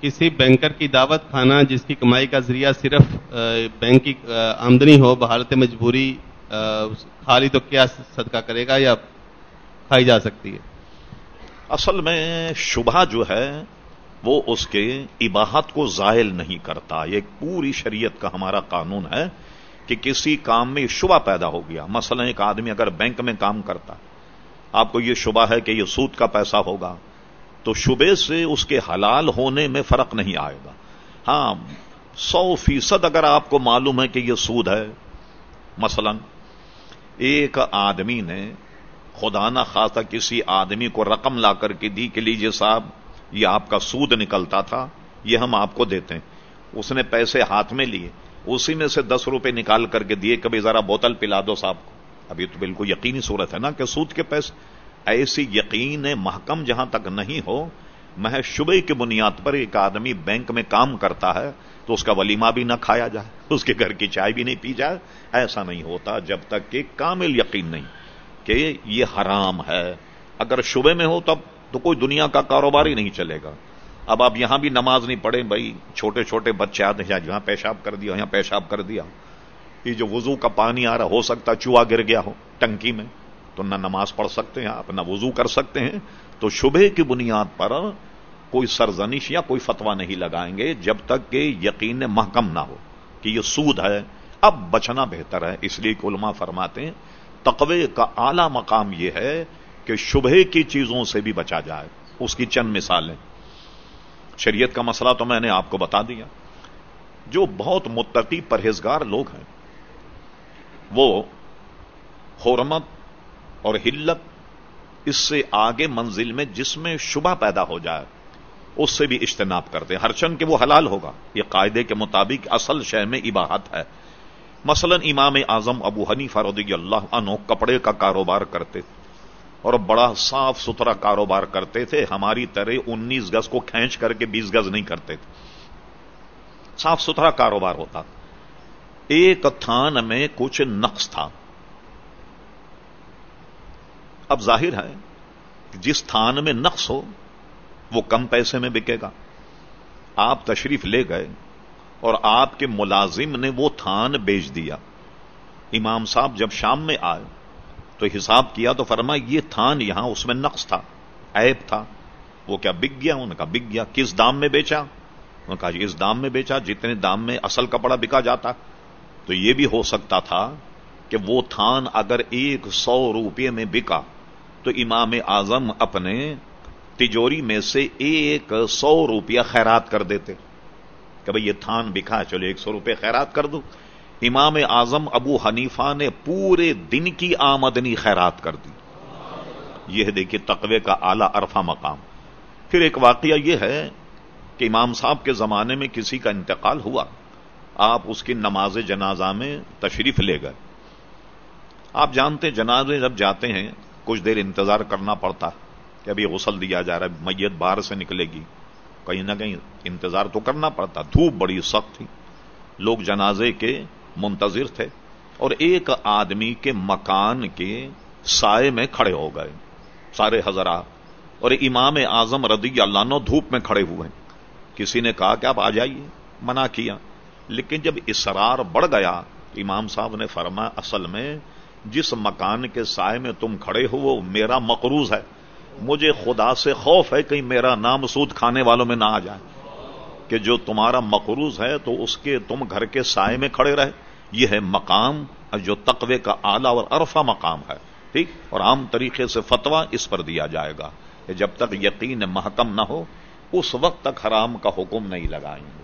کسی بینکر کی دعوت کھانا جس کی کمائی کا ذریعہ صرف بینک کی آمدنی ہو بحالت مجبوری خالی تو کیا صدقہ کرے گا یا کھائی جا سکتی ہے؟ اصل میں شبہ جو ہے، وہ اس کے اباہت کو زائل نہیں کرتا۔ یہ پوری شریعت کا ہمارا قانون ہے کہ کسی کام میں شبہ پیدا ہو گیا۔ مثلا ایک آدمی اگر بینک میں کام کرتا، آپ کو یہ شبہ ہے کہ یہ سود کا پیسہ ہوگا۔ تو شبے سے اس کے حلال ہونے میں فرق نہیں آئے گا۔ ہاں سو فیصد اگر آپ کو معلوم ہے کہ یہ سود ہے، مثلا ایک آدمی نے خدا نہ خاصا کسی آدمی کو رقم لا کر کے دی کہ لیجیے صاحب، یہ آپ کا سود نکلتا تھا، یہ ہم آپ کو دیتے ہیں۔ اس نے پیسے ہاتھ میں لیے، اسی میں سے دس روپے نکال کر کے دیے کبھی ذرا بوتل پلا دو صاحب کو۔ ابھی تو بالکل یقینی صورت ہے نا کہ سود کے پیسے۔ ایسی یقین محکم جہاں تک نہیں ہو محض شبے کی بنیاد پر ایک آدمی بینک میں کام کرتا ہے تو اس کا ولیمہ بھی نہ کھایا جائے، اس کے گھر کی چائے بھی نہیں پی جائے۔ ایسا نہیں ہوتا جب تک کہ کامل یقین نہیں کہ یہ حرام ہے۔ اگر شبے میں ہو تب تو کوئی دنیا کا کاروبار ہی نہیں چلے گا۔ اب آپ یہاں بھی نماز نہیں پڑھیں بھائی، چھوٹے چھوٹے بچے آتے ہیں جہاں پیشاب کر دیا، یہاں پیشاب کر دیا۔ یہ جو وضو کا پانی آ رہا، ہو سکتا چوہا گر گیا ہو ٹنکی میں۔ تو نہ نماز پڑھ سکتے ہیں، آپ نہ وضو کر سکتے ہیں۔ تو شبہ کی بنیاد پر کوئی سرزنش یا کوئی فتوا نہیں لگائیں گے جب تک کہ یقین محکم نہ ہو کہ یہ سود ہے۔ اب بچنا بہتر ہے، اس لیے کہ علماء فرماتے ہیں، تقوی کا اعلی مقام یہ ہے کہ شبہ کی چیزوں سے بھی بچا جائے۔ اس کی چند مثالیں۔ شریعت کا مسئلہ تو میں نے آپ کو بتا دیا۔ جو بہت متقی پرہیزگار لوگ ہیں، وہ حرمت اور ہلت اس سے آگے منزل میں جس میں شبہ پیدا ہو جائے، اس سے بھی اجتناب کرتے ہر چند کے وہ حلال ہوگا۔ یہ قاعدے کے مطابق اصل شہ میں عباہت ہے۔ مثلا امام اعظم ابو ہنی فرودی اللہ عنہ کپڑے کا کاروبار کرتے اور بڑا صاف ستھرا کاروبار کرتے تھے۔ ہماری طرح انیس گز کو کھینچ کر کے بیس گز نہیں کرتے تھے۔ صاف ستھرا کاروبار ہوتا۔ ایک تھان میں کچھ نقص تھا۔ اب ظاہر ہے جس تھان میں نقص ہو، وہ کم پیسے میں بکے گا۔ آپ تشریف لے گئے اور آپ کے ملازم نے وہ تھان بیچ دیا۔ امام صاحب جب شام میں آئے تو حساب کیا تو فرما یہ تھان یہاں اس میں نقص تھا ایپ تھا۔ وہ کیا بک گیا؟ انہوں نے کہا، بک گیا۔ کس دام میں بیچا؟ انہوں نے کہا جی اس دام میں بیچا، جتنے دام میں اصل کپڑا بکا جاتا۔ تو یہ بھی ہو سکتا تھا کہ وہ تھان اگر ایک سو روپے میں بکا تو امام اعظم اپنے تجوری میں سے ایک سو روپیہ خیرات کر دیتے کہ بھئی یہ تھان بکھا، چلو ایک سو روپے خیرات کر دو امام اعظم ابو حنیفہ نے پورے دن کی آمدنی خیرات کر دی۔ یہ دیکھیے تقوی کا اعلی ارفا مقام۔ پھر ایک واقعہ یہ ہے کہ امام صاحب کے زمانے میں کسی کا انتقال ہوا۔ آپ اس کی نماز جنازہ میں تشریف لے گئے۔ آپ جانتے جنازے جب جاتے ہیں کچھ دیر انتظار کرنا پڑتا کہ ابھی غسل دیا جا رہا ہے، میت باہر سے نکلے گی۔ کہیں نہ کہیں انتظار تو کرنا پڑتا۔ دھوپ بڑی سخت تھی۔ لوگ جنازے کے منتظر تھے اور ایک آدمی کے مکان کے سائے میں کھڑے ہو گئے۔ سارے حضرات اور امام اعظم رضی اللہ نو دھوپ میں کھڑے ہوئے کسی نے کہا کہ آپ آ جائیے، منع کیا۔ لیکن جب اسرار بڑھ گیا، امام صاحب نے فرمایا، اصل میں جس مکان کے سائے میں تم کھڑے ہو وہ میرا مقروض ہے۔ مجھے خدا سے خوف ہے کہیں میرا نام سود کھانے والوں میں نہ آ جائے۔ کہ جو تمہارا مقروض ہے تو اس کے تم گھر کے سائے میں کھڑے رہے۔ یہ ہے مقام جو تقوی کا اعلی اور عرفہ مقام ہے۔ ٹھیک؟ اور عام طریقے سے فتوا اس پر دیا جائے گا کہ جب تک یقین محکم نہ ہو، اس وقت تک حرام کا حکم نہیں لگائیں گے۔